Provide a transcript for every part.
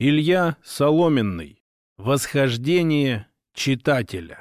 Илья Соломенный. Восхождение читателя.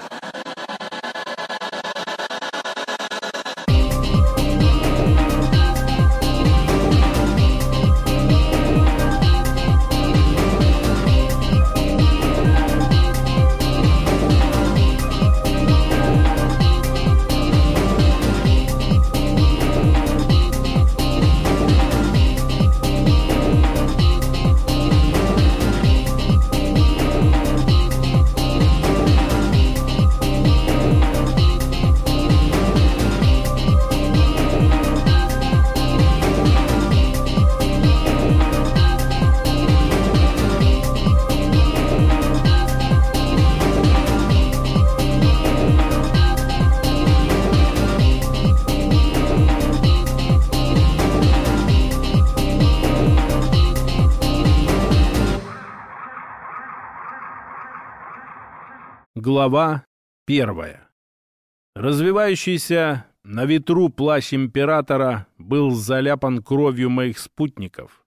Глава первая. Развивающийся на ветру плащ императора был заляпан кровью моих спутников.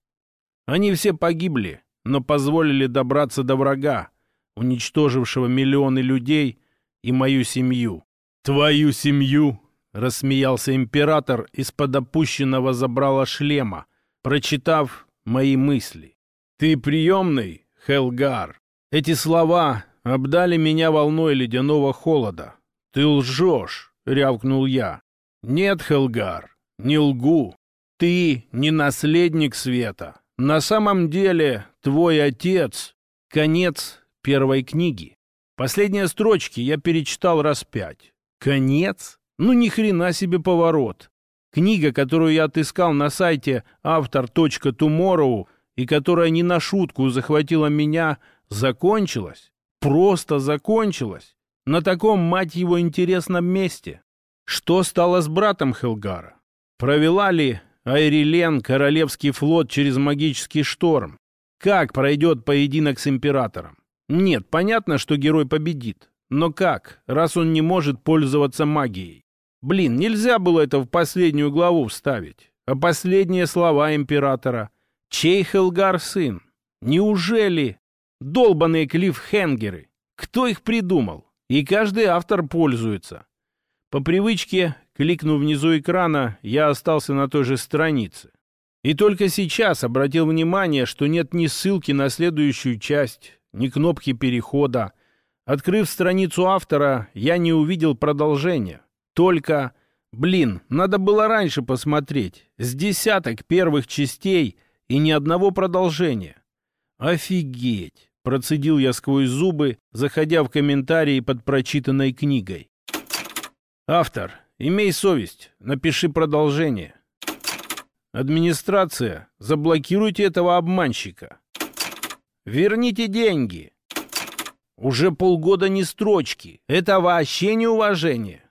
Они все погибли, но позволили добраться до врага, уничтожившего миллионы людей и мою семью. «Твою семью!» — рассмеялся император из-под опущенного забрала шлема, прочитав мои мысли. «Ты приемный, Хелгар?» Эти слова обдали меня волной ледяного холода. «Ты лжешь!» — рявкнул я. «Нет, Хелгар, не лгу. Ты не наследник света. На самом деле твой отец...» Конец первой книги. Последние строчки я перечитал раз пять. Конец? Ну ни хрена себе поворот. Книга, которую я отыскал на сайте автор.tomorrow и которая не на шутку захватила меня, закончилась просто закончилась на таком, мать его, интересном месте. Что стало с братом Хелгара? Провела ли Айрилен королевский флот через магический шторм? Как пройдет поединок с императором? Нет, понятно, что герой победит. Но как, раз он не может пользоваться магией? Блин, нельзя было это в последнюю главу вставить. А последние слова императора. Чей Хелгар сын? Неужели Долбаные клиффхенгеры. Кто их придумал? И каждый автор пользуется. По привычке, кликнув внизу экрана, я остался на той же странице. И только сейчас обратил внимание, что нет ни ссылки на следующую часть, ни кнопки перехода. Открыв страницу автора, я не увидел продолжения. Только, блин, надо было раньше посмотреть. С десяток первых частей и ни одного продолжения. Офигеть! Процедил я сквозь зубы, заходя в комментарии под прочитанной книгой. Автор, имей совесть, напиши продолжение. Администрация, заблокируйте этого обманщика. Верните деньги. Уже полгода не строчки. Это вообще неуважение.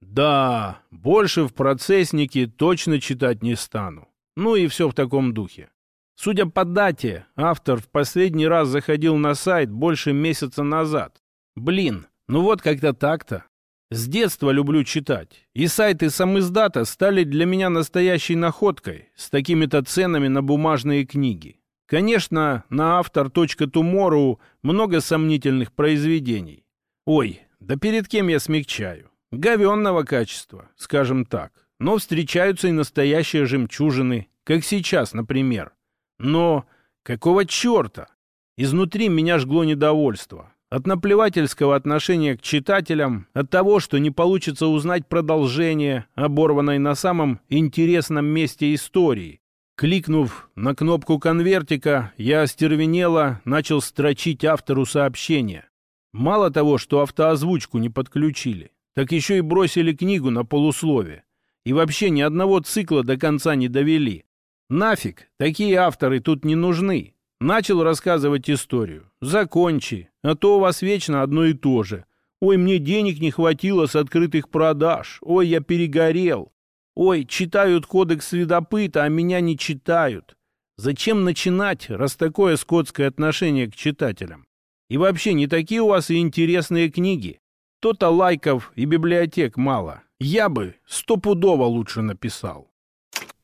Да, больше в процесснике точно читать не стану. Ну и все в таком духе. Судя по дате, автор в последний раз заходил на сайт больше месяца назад. Блин, ну вот как-то так-то. С детства люблю читать. И сайты самиздата стали для меня настоящей находкой с такими-то ценами на бумажные книги. Конечно, на автор.tomorrow много сомнительных произведений. Ой, да перед кем я смягчаю? Говенного качества, скажем так. Но встречаются и настоящие жемчужины, как сейчас, например. Но какого черта? Изнутри меня жгло недовольство. От наплевательского отношения к читателям, от того, что не получится узнать продолжение, оборванной на самом интересном месте истории. Кликнув на кнопку конвертика, я остервенело начал строчить автору сообщения. Мало того, что автоозвучку не подключили, так еще и бросили книгу на полусловие. И вообще ни одного цикла до конца не довели. Нафиг, такие авторы тут не нужны. Начал рассказывать историю. Закончи, а то у вас вечно одно и то же. Ой, мне денег не хватило с открытых продаж. Ой, я перегорел. Ой, читают кодекс следопыта, а меня не читают. Зачем начинать, раз такое скотское отношение к читателям? И вообще, не такие у вас и интересные книги. То-то лайков и библиотек мало. Я бы стопудово лучше написал.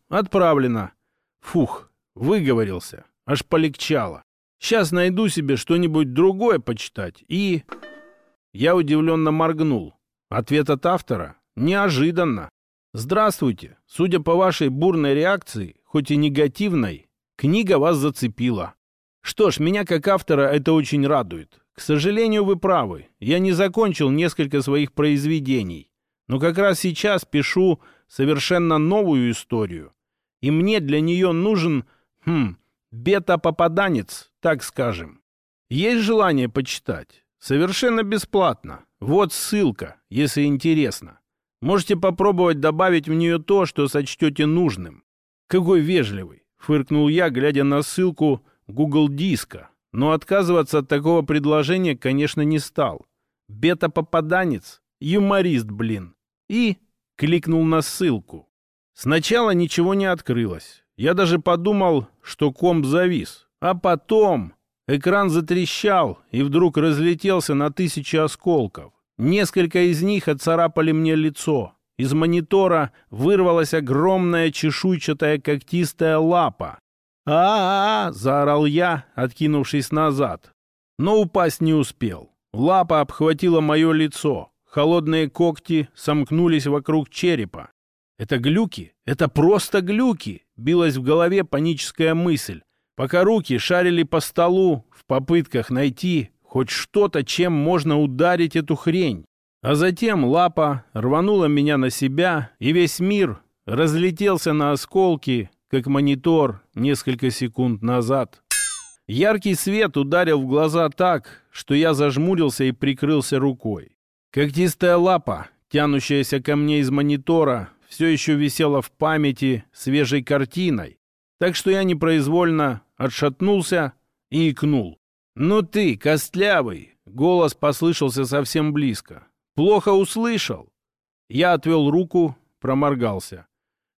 Отправлено. Фух, выговорился, аж полегчало. Сейчас найду себе что-нибудь другое почитать и...» Я удивленно моргнул. Ответ от автора неожиданно. «Здравствуйте. Судя по вашей бурной реакции, хоть и негативной, книга вас зацепила. Что ж, меня как автора это очень радует. К сожалению, вы правы. Я не закончил несколько своих произведений. Но как раз сейчас пишу совершенно новую историю. И мне для нее нужен, хм, бета-попаданец, так скажем. Есть желание почитать? Совершенно бесплатно. Вот ссылка, если интересно. Можете попробовать добавить в нее то, что сочтете нужным. Какой вежливый, фыркнул я, глядя на ссылку Google диска. Но отказываться от такого предложения, конечно, не стал. Бета-попаданец, юморист, блин. И кликнул на ссылку. Сначала ничего не открылось. Я даже подумал, что комп завис. А потом экран затрещал и вдруг разлетелся на тысячи осколков. Несколько из них отцарапали мне лицо. Из монитора вырвалась огромная чешуйчатая когтистая лапа. а, -а, -а заорал я, откинувшись назад. Но упасть не успел. Лапа обхватила мое лицо. Холодные когти сомкнулись вокруг черепа. «Это глюки? Это просто глюки!» Билась в голове паническая мысль. Пока руки шарили по столу в попытках найти хоть что-то, чем можно ударить эту хрень. А затем лапа рванула меня на себя, и весь мир разлетелся на осколки, как монитор несколько секунд назад. Яркий свет ударил в глаза так, что я зажмурился и прикрылся рукой. Когтистая лапа, тянущаяся ко мне из монитора, все еще висела в памяти свежей картиной, так что я непроизвольно отшатнулся и икнул. «Ну ты, костлявый!» — голос послышался совсем близко. «Плохо услышал!» Я отвел руку, проморгался.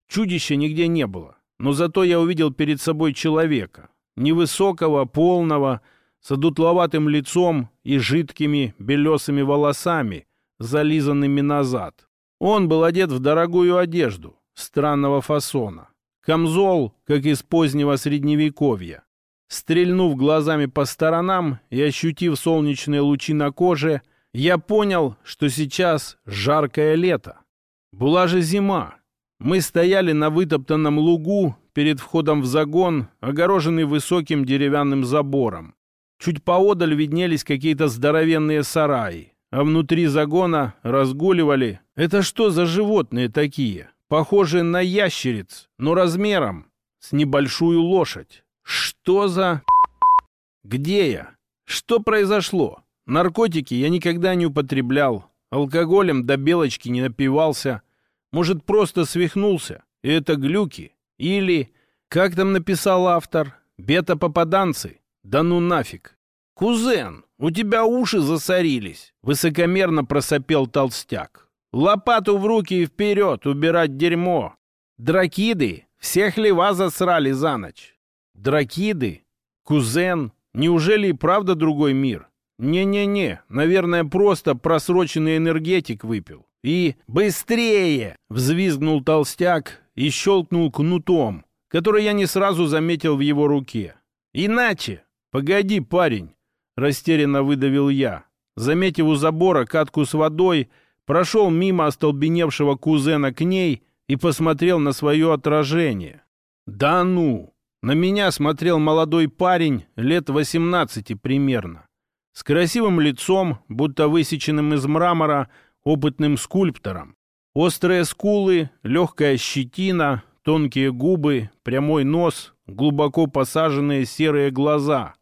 Чудища нигде не было, но зато я увидел перед собой человека. Невысокого, полного, с одутловатым лицом и жидкими белесыми волосами, зализанными назад. Он был одет в дорогую одежду, странного фасона. Камзол, как из позднего средневековья. Стрельнув глазами по сторонам и ощутив солнечные лучи на коже, я понял, что сейчас жаркое лето. Была же зима. Мы стояли на вытоптанном лугу перед входом в загон, огороженный высоким деревянным забором. Чуть поодаль виднелись какие-то здоровенные сараи, а внутри загона разгуливали. Это что за животные такие? Похожие на ящериц, но размером с небольшую лошадь. Что за... Где я? Что произошло? Наркотики я никогда не употреблял. Алкоголем до белочки не напивался. Может, просто свихнулся? И это глюки? Или, как там написал автор, бета-попаданцы? Да ну нафиг. «Кузен, у тебя уши засорились!» — высокомерно просопел толстяк. «Лопату в руки и вперед убирать дерьмо! Дракиды всех лева засрали за ночь! Дракиды? Кузен? Неужели и правда другой мир? Не-не-не, наверное, просто просроченный энергетик выпил. И «Быстрее!» — взвизгнул толстяк и щелкнул кнутом, который я не сразу заметил в его руке. «Иначе!» «Погоди, парень!» — растерянно выдавил я. Заметив у забора катку с водой, прошел мимо остолбеневшего кузена к ней и посмотрел на свое отражение. «Да ну!» На меня смотрел молодой парень, лет 18 примерно. С красивым лицом, будто высеченным из мрамора, опытным скульптором. Острые скулы, легкая щетина, тонкие губы, прямой нос, глубоко посаженные серые глаза.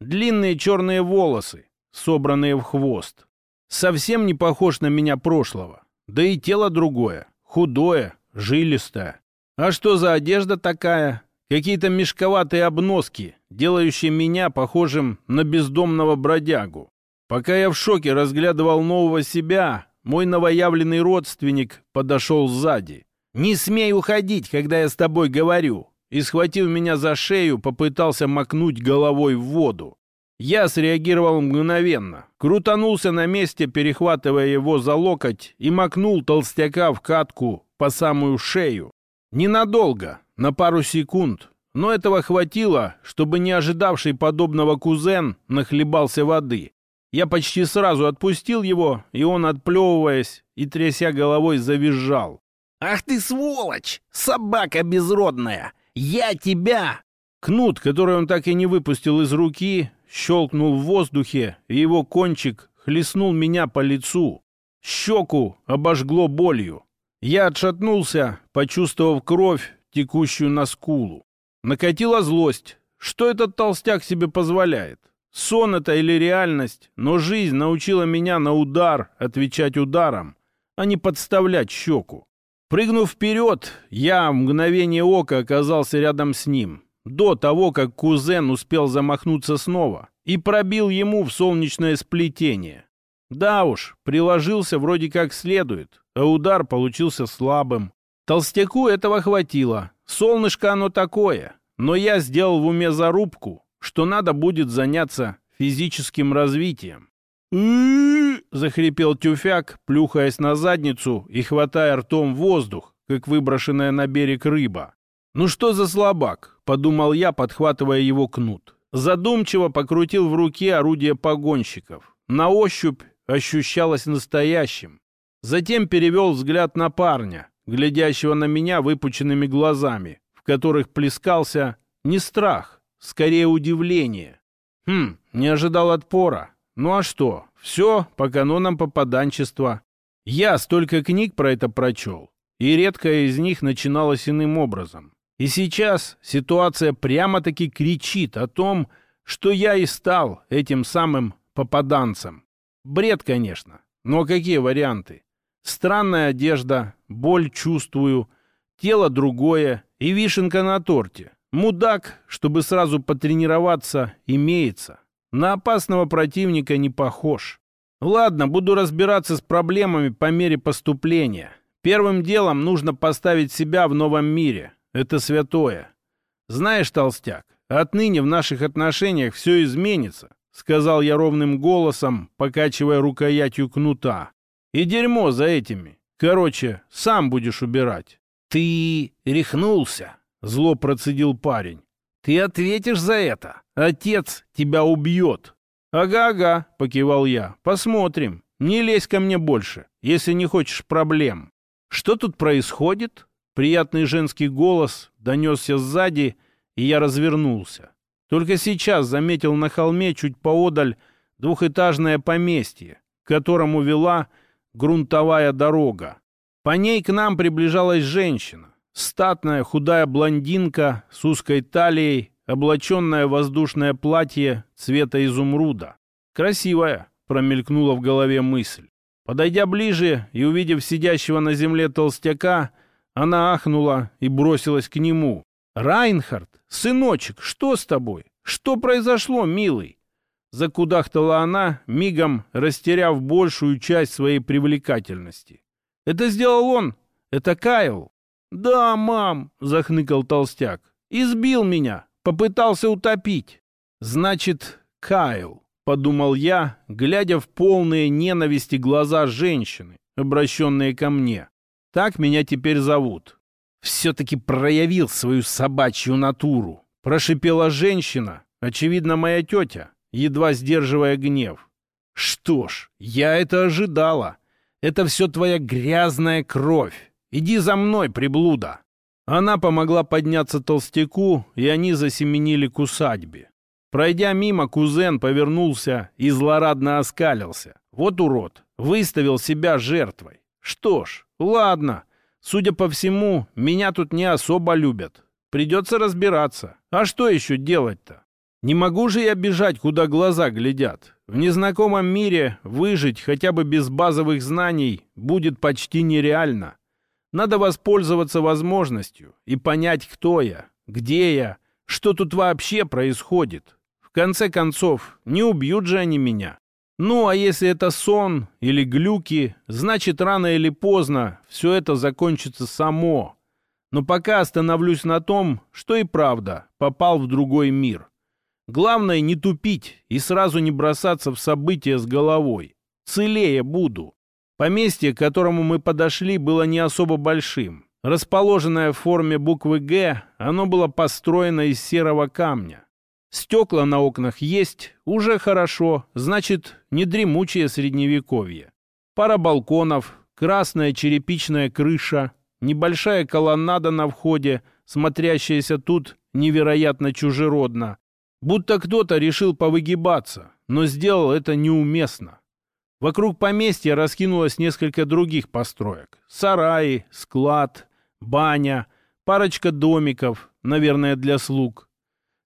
Длинные черные волосы, собранные в хвост. Совсем не похож на меня прошлого. Да и тело другое, худое, жилистое. А что за одежда такая? Какие-то мешковатые обноски, делающие меня похожим на бездомного бродягу. Пока я в шоке разглядывал нового себя, мой новоявленный родственник подошел сзади. «Не смей уходить, когда я с тобой говорю!» И, схватив меня за шею, попытался макнуть головой в воду. Я среагировал мгновенно, крутанулся на месте, перехватывая его за локоть, и макнул толстяка в катку по самую шею. Ненадолго, на пару секунд, Но этого хватило, чтобы не ожидавший подобного кузен нахлебался воды. Я почти сразу отпустил его, и он, отплевываясь и тряся головой, завизжал. «Ах ты сволочь! Собака безродная! Я тебя!» Кнут, который он так и не выпустил из руки, щелкнул в воздухе, и его кончик хлестнул меня по лицу. Щеку обожгло болью. Я отшатнулся, почувствовав кровь, текущую на скулу. Накатила злость. Что этот толстяк себе позволяет? Сон это или реальность, но жизнь научила меня на удар отвечать ударом, а не подставлять щеку. Прыгнув вперед, я в мгновение ока оказался рядом с ним, до того, как кузен успел замахнуться снова и пробил ему в солнечное сплетение. Да уж, приложился вроде как следует, а удар получился слабым. Толстяку этого хватило. Солнышко оно такое. Но я сделал в уме зарубку, что надо будет заняться физическим развитием. Захрипел тюфяк, плюхаясь на задницу и хватая ртом воздух, как выброшенная на берег рыба. «Ну что за слабак?» — подумал я, подхватывая его кнут. Задумчиво покрутил в руке орудие погонщиков. На ощупь ощущалось настоящим. Затем перевел взгляд на парня, глядящего на меня выпученными глазами, в которых плескался не страх, скорее удивление. Хм, не ожидал отпора. Ну а что, все по канонам попаданчества. Я столько книг про это прочел, и редкая из них начиналась иным образом. И сейчас ситуация прямо-таки кричит о том, что я и стал этим самым попаданцем. Бред, конечно. Но какие варианты? Странная одежда, боль чувствую, тело другое и вишенка на торте. Мудак, чтобы сразу потренироваться, имеется. На опасного противника не похож. Ладно, буду разбираться с проблемами по мере поступления. Первым делом нужно поставить себя в новом мире. Это святое. Знаешь, толстяк, отныне в наших отношениях все изменится сказал я ровным голосом, покачивая рукоятью кнута. И дерьмо за этими. Короче, сам будешь убирать. Ты рехнулся, зло процедил парень. Ты ответишь за это. Отец тебя убьет. Ага-ага, покивал я. Посмотрим. Не лезь ко мне больше, если не хочешь проблем. Что тут происходит? Приятный женский голос донесся сзади, и я развернулся. Только сейчас заметил на холме чуть поодаль двухэтажное поместье, к которому вела грунтовая дорога. По ней к нам приближалась женщина. Статная худая блондинка с узкой талией, облаченная в воздушное платье цвета изумруда. «Красивая», — промелькнула в голове мысль. Подойдя ближе и увидев сидящего на земле толстяка, она ахнула и бросилась к нему. «Райнхард, сыночек, что с тобой? Что произошло, милый?» Закудахтала она, мигом растеряв большую часть своей привлекательности. «Это сделал он? Это Кайл?» «Да, мам», — захныкал толстяк. «Избил меня, попытался утопить». «Значит, Кайл», — подумал я, глядя в полные ненависти глаза женщины, обращенные ко мне. «Так меня теперь зовут все-таки проявил свою собачью натуру. Прошипела женщина, очевидно, моя тетя, едва сдерживая гнев. Что ж, я это ожидала. Это все твоя грязная кровь. Иди за мной, приблуда. Она помогла подняться толстяку, и они засеменили к усадьбе. Пройдя мимо, кузен повернулся и злорадно оскалился. Вот урод, выставил себя жертвой. Что ж, ладно, Судя по всему, меня тут не особо любят. Придется разбираться. А что еще делать-то? Не могу же я бежать, куда глаза глядят. В незнакомом мире выжить хотя бы без базовых знаний будет почти нереально. Надо воспользоваться возможностью и понять, кто я, где я, что тут вообще происходит. В конце концов, не убьют же они меня. Ну, а если это сон или глюки, значит, рано или поздно все это закончится само. Но пока остановлюсь на том, что и правда попал в другой мир. Главное не тупить и сразу не бросаться в события с головой. Целее буду. Поместье, к которому мы подошли, было не особо большим. Расположенное в форме буквы «Г», оно было построено из серого камня. Стекла на окнах есть, уже хорошо, значит, не дремучее средневековье. Пара балконов, красная черепичная крыша, небольшая колоннада на входе, смотрящаяся тут невероятно чужеродно. Будто кто-то решил повыгибаться, но сделал это неуместно. Вокруг поместья раскинулось несколько других построек. Сараи, склад, баня, парочка домиков, наверное, для слуг.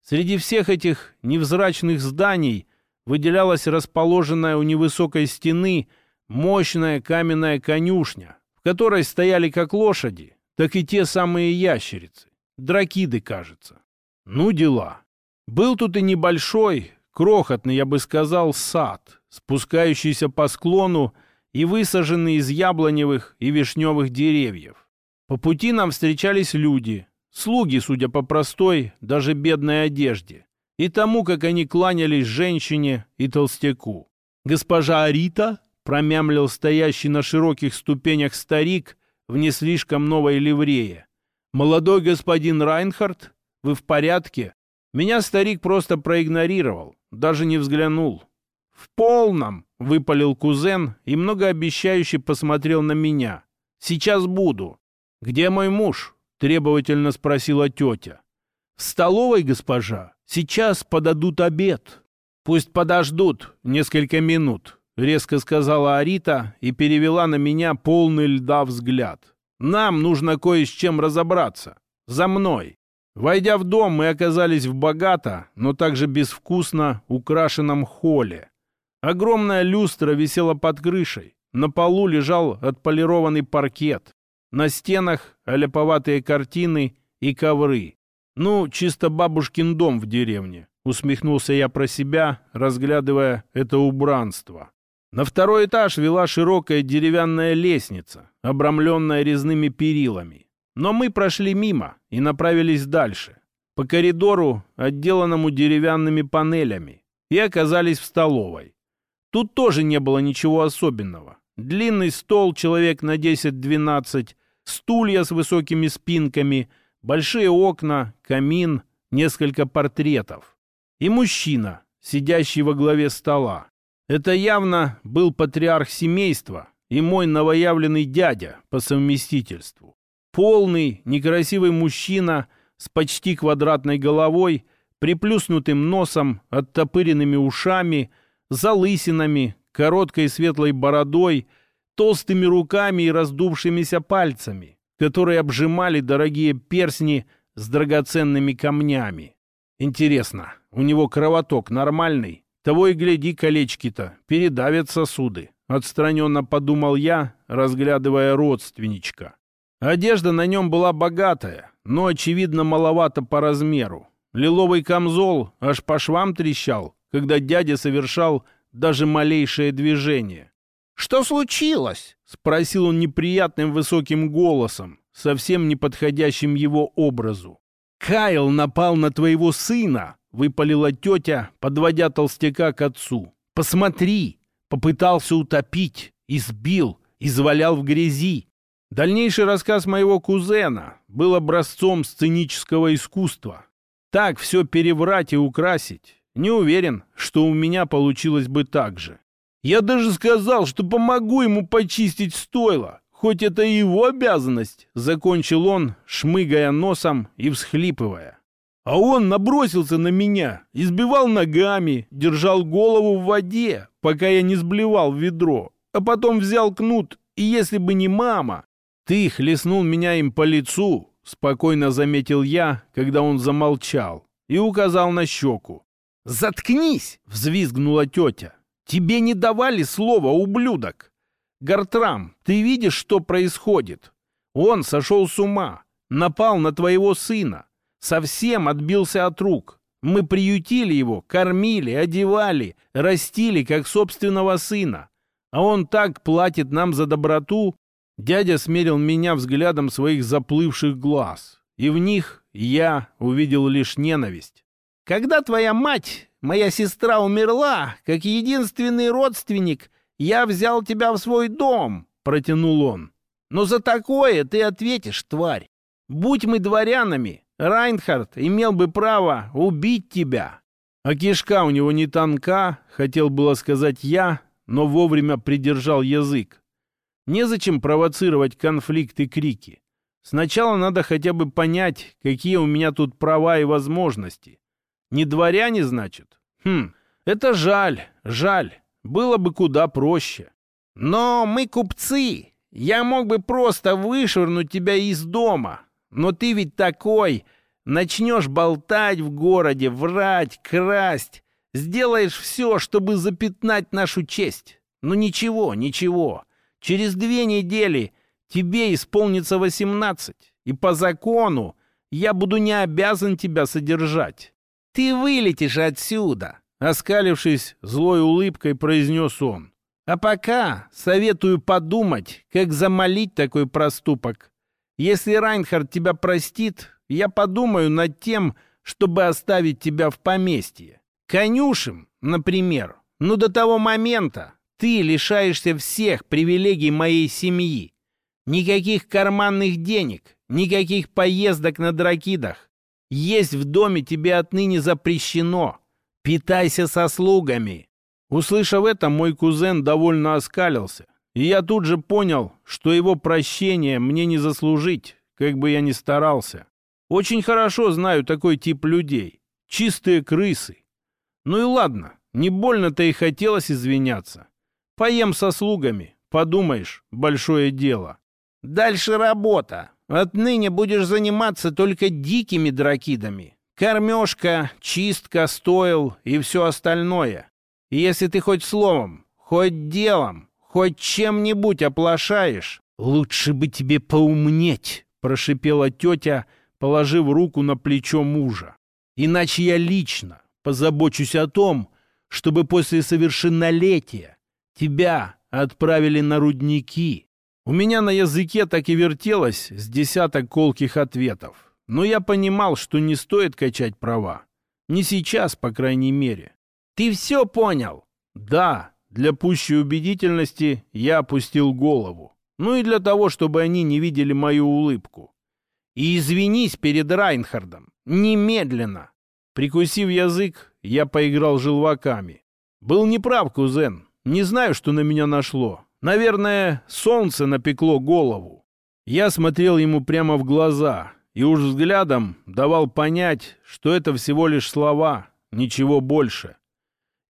Среди всех этих невзрачных зданий выделялась расположенная у невысокой стены мощная каменная конюшня, в которой стояли как лошади, так и те самые ящерицы. Дракиды, кажется. Ну, дела. Был тут и небольшой, крохотный, я бы сказал, сад, спускающийся по склону и высаженный из яблоневых и вишневых деревьев. По пути нам встречались люди, слуги, судя по простой, даже бедной одежде, и тому, как они кланялись женщине и толстяку. «Госпожа Арита?» — промямлил стоящий на широких ступенях старик в не слишком новой ливрее. «Молодой господин Райнхард, вы в порядке?» Меня старик просто проигнорировал, даже не взглянул. «В полном!» — выпалил кузен и многообещающе посмотрел на меня. «Сейчас буду». «Где мой муж?» — требовательно спросила тетя. «В столовой, госпожа. Сейчас подадут обед». «Пусть подождут несколько минут», — резко сказала Арита и перевела на меня полный льда взгляд. «Нам нужно кое с чем разобраться. За мной». Войдя в дом, мы оказались в богато, но также безвкусно украшенном холле. Огромная люстра висела под крышей. На полу лежал отполированный паркет. На стенах оляповатые картины и ковры. Ну, чисто бабушкин дом в деревне. Усмехнулся я про себя, разглядывая это убранство. На второй этаж вела широкая деревянная лестница, обрамленная резными перилами. Но мы прошли мимо и направились дальше, по коридору, отделанному деревянными панелями, и оказались в столовой. Тут тоже не было ничего особенного. Длинный стол, человек на 10-12, стулья с высокими спинками, большие окна, камин, несколько портретов. И мужчина, сидящий во главе стола. Это явно был патриарх семейства и мой новоявленный дядя по совместительству. Полный, некрасивый мужчина с почти квадратной головой, приплюснутым носом, оттопыренными ушами, залысинами, короткой светлой бородой — толстыми руками и раздувшимися пальцами, которые обжимали дорогие персни с драгоценными камнями. Интересно, у него кровоток нормальный? Того и гляди, колечки-то передавят сосуды. Отстраненно подумал я, разглядывая родственничка. Одежда на нем была богатая, но, очевидно, маловато по размеру. Лиловый камзол аж по швам трещал, когда дядя совершал даже малейшее движение. «Что случилось?» — спросил он неприятным высоким голосом, совсем не подходящим его образу. «Кайл напал на твоего сына!» — выпалила тетя, подводя толстяка к отцу. «Посмотри!» — попытался утопить, избил, извалял в грязи. Дальнейший рассказ моего кузена был образцом сценического искусства. Так все переврать и украсить. Не уверен, что у меня получилось бы так же. Я даже сказал, что помогу ему почистить стойло, хоть это и его обязанность, закончил он, шмыгая носом и всхлипывая. А он набросился на меня, избивал ногами, держал голову в воде, пока я не сблевал в ведро, а потом взял кнут, и если бы не мама... Ты хлестнул меня им по лицу, спокойно заметил я, когда он замолчал, и указал на щеку. «Заткнись!» — взвизгнула тетя. Тебе не давали слова, ублюдок. Гартрам, ты видишь, что происходит? Он сошел с ума, напал на твоего сына, совсем отбился от рук. Мы приютили его, кормили, одевали, растили, как собственного сына. А он так платит нам за доброту. Дядя смерил меня взглядом своих заплывших глаз, и в них я увидел лишь ненависть. Когда твоя мать Моя сестра умерла, как единственный родственник. Я взял тебя в свой дом», — протянул он. Но за такое ты ответишь, тварь. Будь мы дворянами, Райнхард имел бы право убить тебя. А кишка у него не тонка, хотел было сказать я, но вовремя придержал язык. Незачем провоцировать конфликт и крики. Сначала надо хотя бы понять, какие у меня тут права и возможности. Не дворяне, значит? Хм, это жаль, жаль. Было бы куда проще. Но мы купцы. Я мог бы просто вышвырнуть тебя из дома. Но ты ведь такой. Начнешь болтать в городе, врать, красть. Сделаешь все, чтобы запятнать нашу честь. Ну ничего, ничего. Через две недели тебе исполнится восемнадцать. И по закону я буду не обязан тебя содержать. Ты вылетишь отсюда. Оскалившись злой улыбкой, произнес он. А пока советую подумать, как замолить такой проступок. Если Райнхард тебя простит, я подумаю над тем, чтобы оставить тебя в поместье. Конюшем, например. Но до того момента ты лишаешься всех привилегий моей семьи. Никаких карманных денег, никаких поездок на дракидах. Есть в доме тебе отныне запрещено. Питайся со слугами!» Услышав это, мой кузен довольно оскалился, и я тут же понял, что его прощение мне не заслужить, как бы я ни старался. Очень хорошо знаю такой тип людей. Чистые крысы. Ну и ладно, не больно-то и хотелось извиняться. Поем со слугами, подумаешь, большое дело. Дальше работа. Отныне будешь заниматься только дикими дракидами. Кормежка, чистка, стоил и все остальное. И если ты хоть словом, хоть делом, хоть чем-нибудь оплошаешь, лучше бы тебе поумнеть, прошипела тетя, положив руку на плечо мужа. Иначе я лично позабочусь о том, чтобы после совершеннолетия тебя отправили на рудники. У меня на языке так и вертелось с десяток колких ответов. Но я понимал, что не стоит качать права. Не сейчас, по крайней мере. «Ты все понял?» «Да». Для пущей убедительности я опустил голову. Ну и для того, чтобы они не видели мою улыбку. «И извинись перед Райнхардом. Немедленно!» Прикусив язык, я поиграл желваками. Был неправ, кузен. Не знаю, что на меня нашло. Наверное, солнце напекло голову. Я смотрел ему прямо в глаза, и уж взглядом давал понять, что это всего лишь слова, ничего больше.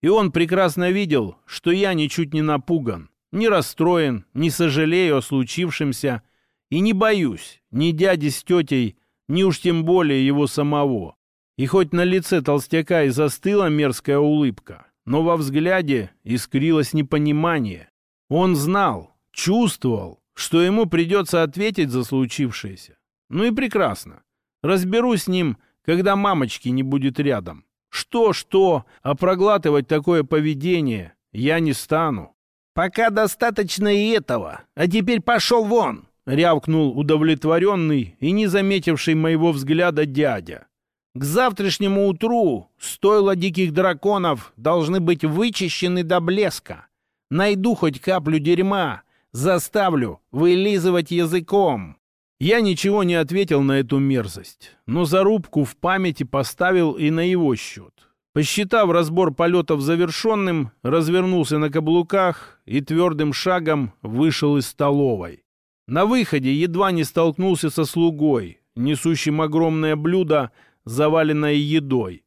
И он прекрасно видел, что я ничуть не напуган, не расстроен, не сожалею о случившемся и не боюсь ни дяди с тетей, ни уж тем более его самого. И хоть на лице толстяка и застыла мерзкая улыбка, но во взгляде искрилось непонимание. Он знал, чувствовал, что ему придется ответить за случившееся. Ну и прекрасно. Разберусь с ним, когда мамочки не будет рядом. Что-что, а проглатывать такое поведение я не стану. «Пока достаточно и этого, а теперь пошел вон!» — рявкнул удовлетворенный и не заметивший моего взгляда дядя. «К завтрашнему утру стойла диких драконов должны быть вычищены до блеска. Найду хоть каплю дерьма, заставлю вылизывать языком». Я ничего не ответил на эту мерзость, но зарубку в памяти поставил и на его счет. Посчитав разбор полетов завершенным, развернулся на каблуках и твердым шагом вышел из столовой. На выходе едва не столкнулся со слугой, несущим огромное блюдо, заваленное едой.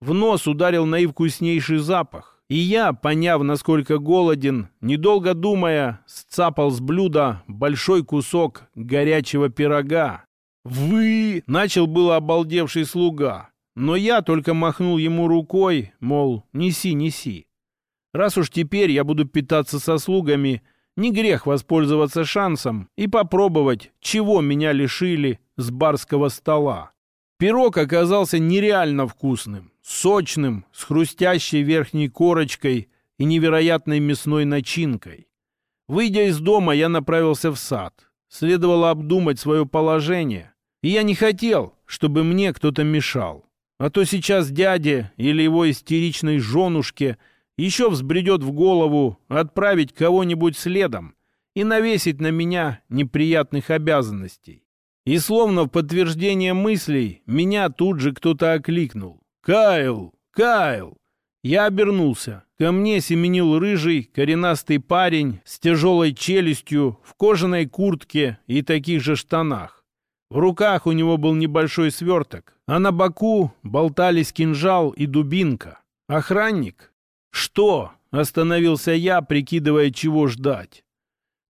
В нос ударил наивкуснейший запах, и я, поняв, насколько голоден, недолго думая, сцапал с блюда большой кусок горячего пирога. «Вы!» — начал было обалдевший слуга. Но я только махнул ему рукой, мол, неси, неси. Раз уж теперь я буду питаться со слугами, не грех воспользоваться шансом и попробовать, чего меня лишили с барского стола. Пирог оказался нереально вкусным, сочным, с хрустящей верхней корочкой и невероятной мясной начинкой. Выйдя из дома, я направился в сад. Следовало обдумать свое положение. И я не хотел, чтобы мне кто-то мешал. А то сейчас дяде или его истеричной женушке еще взбредет в голову отправить кого-нибудь следом и навесить на меня неприятных обязанностей. И словно в подтверждение мыслей, меня тут же кто-то окликнул. «Кайл! Кайл!» Я обернулся. Ко мне семенил рыжий, коренастый парень с тяжелой челюстью, в кожаной куртке и таких же штанах. В руках у него был небольшой сверток, а на боку болтались кинжал и дубинка. Охранник? Что? Остановился я, прикидывая, чего ждать.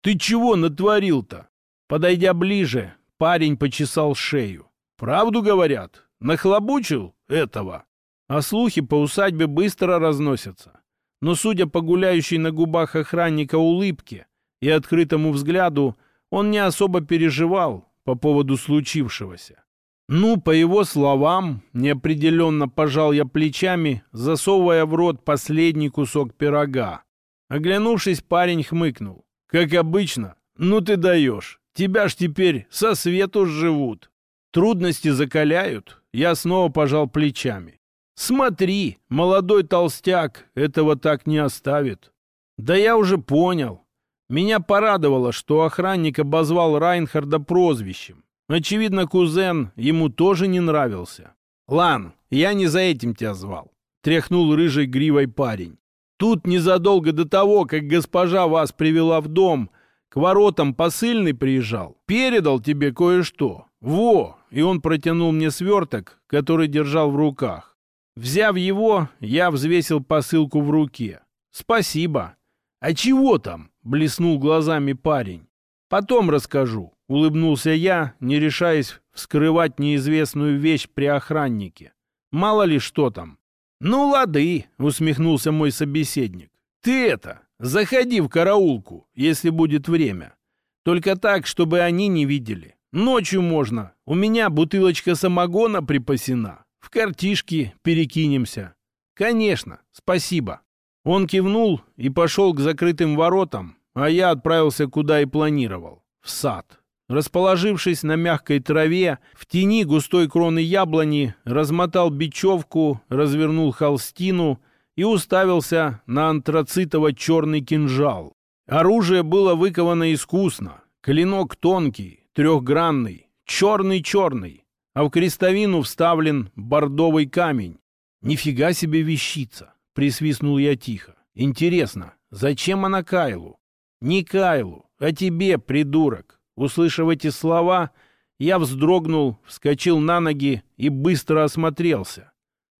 «Ты чего натворил-то?» Подойдя ближе, парень почесал шею. «Правду говорят? Нахлобучил этого?» А слухи по усадьбе быстро разносятся. Но, судя по гуляющей на губах охранника улыбке и открытому взгляду, он не особо переживал по поводу случившегося. Ну, по его словам, неопределенно пожал я плечами, засовывая в рот последний кусок пирога. Оглянувшись, парень хмыкнул. «Как обычно. Ну ты даешь. Тебя ж теперь со свету живут. Трудности закаляют». Я снова пожал плечами. «Смотри, молодой толстяк этого так не оставит». «Да я уже понял. Меня порадовало, что охранник обозвал Райнхарда прозвищем. Очевидно, кузен ему тоже не нравился. «Лан, я не за этим тебя звал», — тряхнул рыжей гривой парень. «Тут незадолго до того, как госпожа вас привела в дом, к воротам посыльный приезжал, передал тебе кое-что. Во!» И он протянул мне сверток, который держал в руках. Взяв его, я взвесил посылку в руке. «Спасибо». «А чего там?» — блеснул глазами парень. «Потом расскажу. Улыбнулся я, не решаясь вскрывать неизвестную вещь при охраннике. Мало ли что там. «Ну, лады», — усмехнулся мой собеседник. «Ты это, заходи в караулку, если будет время. Только так, чтобы они не видели. Ночью можно. У меня бутылочка самогона припасена. В картишки перекинемся». «Конечно, спасибо». Он кивнул и пошел к закрытым воротам, а я отправился куда и планировал — в сад. Расположившись на мягкой траве, в тени густой кроны яблони, размотал бечевку, развернул холстину и уставился на антрацитово-черный кинжал. Оружие было выковано искусно. Клинок тонкий, трехгранный, черный-черный, а в крестовину вставлен бордовый камень. «Нифига себе вещица!» — присвистнул я тихо. «Интересно, зачем она Кайлу?» «Не Кайлу, а тебе, придурок!» Услышав эти слова, я вздрогнул, вскочил на ноги и быстро осмотрелся.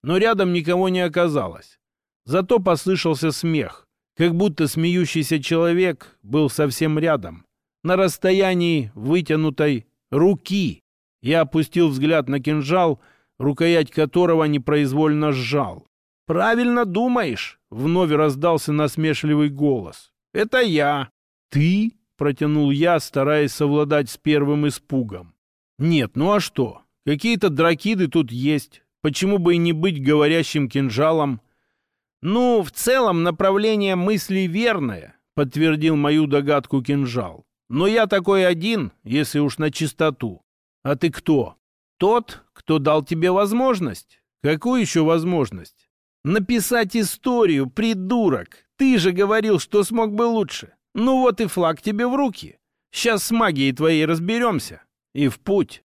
Но рядом никого не оказалось. Зато послышался смех, как будто смеющийся человек был совсем рядом, на расстоянии вытянутой руки. Я опустил взгляд на кинжал, рукоять которого непроизвольно сжал. «Правильно думаешь!» — вновь раздался насмешливый голос. «Это я!» «Ты?» протянул я, стараясь совладать с первым испугом. Нет, ну а что? Какие-то дракиды тут есть. Почему бы и не быть говорящим кинжалом? Ну, в целом направление мысли верное, подтвердил мою догадку кинжал. Но я такой один, если уж на чистоту. А ты кто? Тот, кто дал тебе возможность. Какую еще возможность? Написать историю, придурок. Ты же говорил, что смог бы лучше. Ну вот и флаг тебе в руки. Сейчас с магией твоей разберемся. И в путь.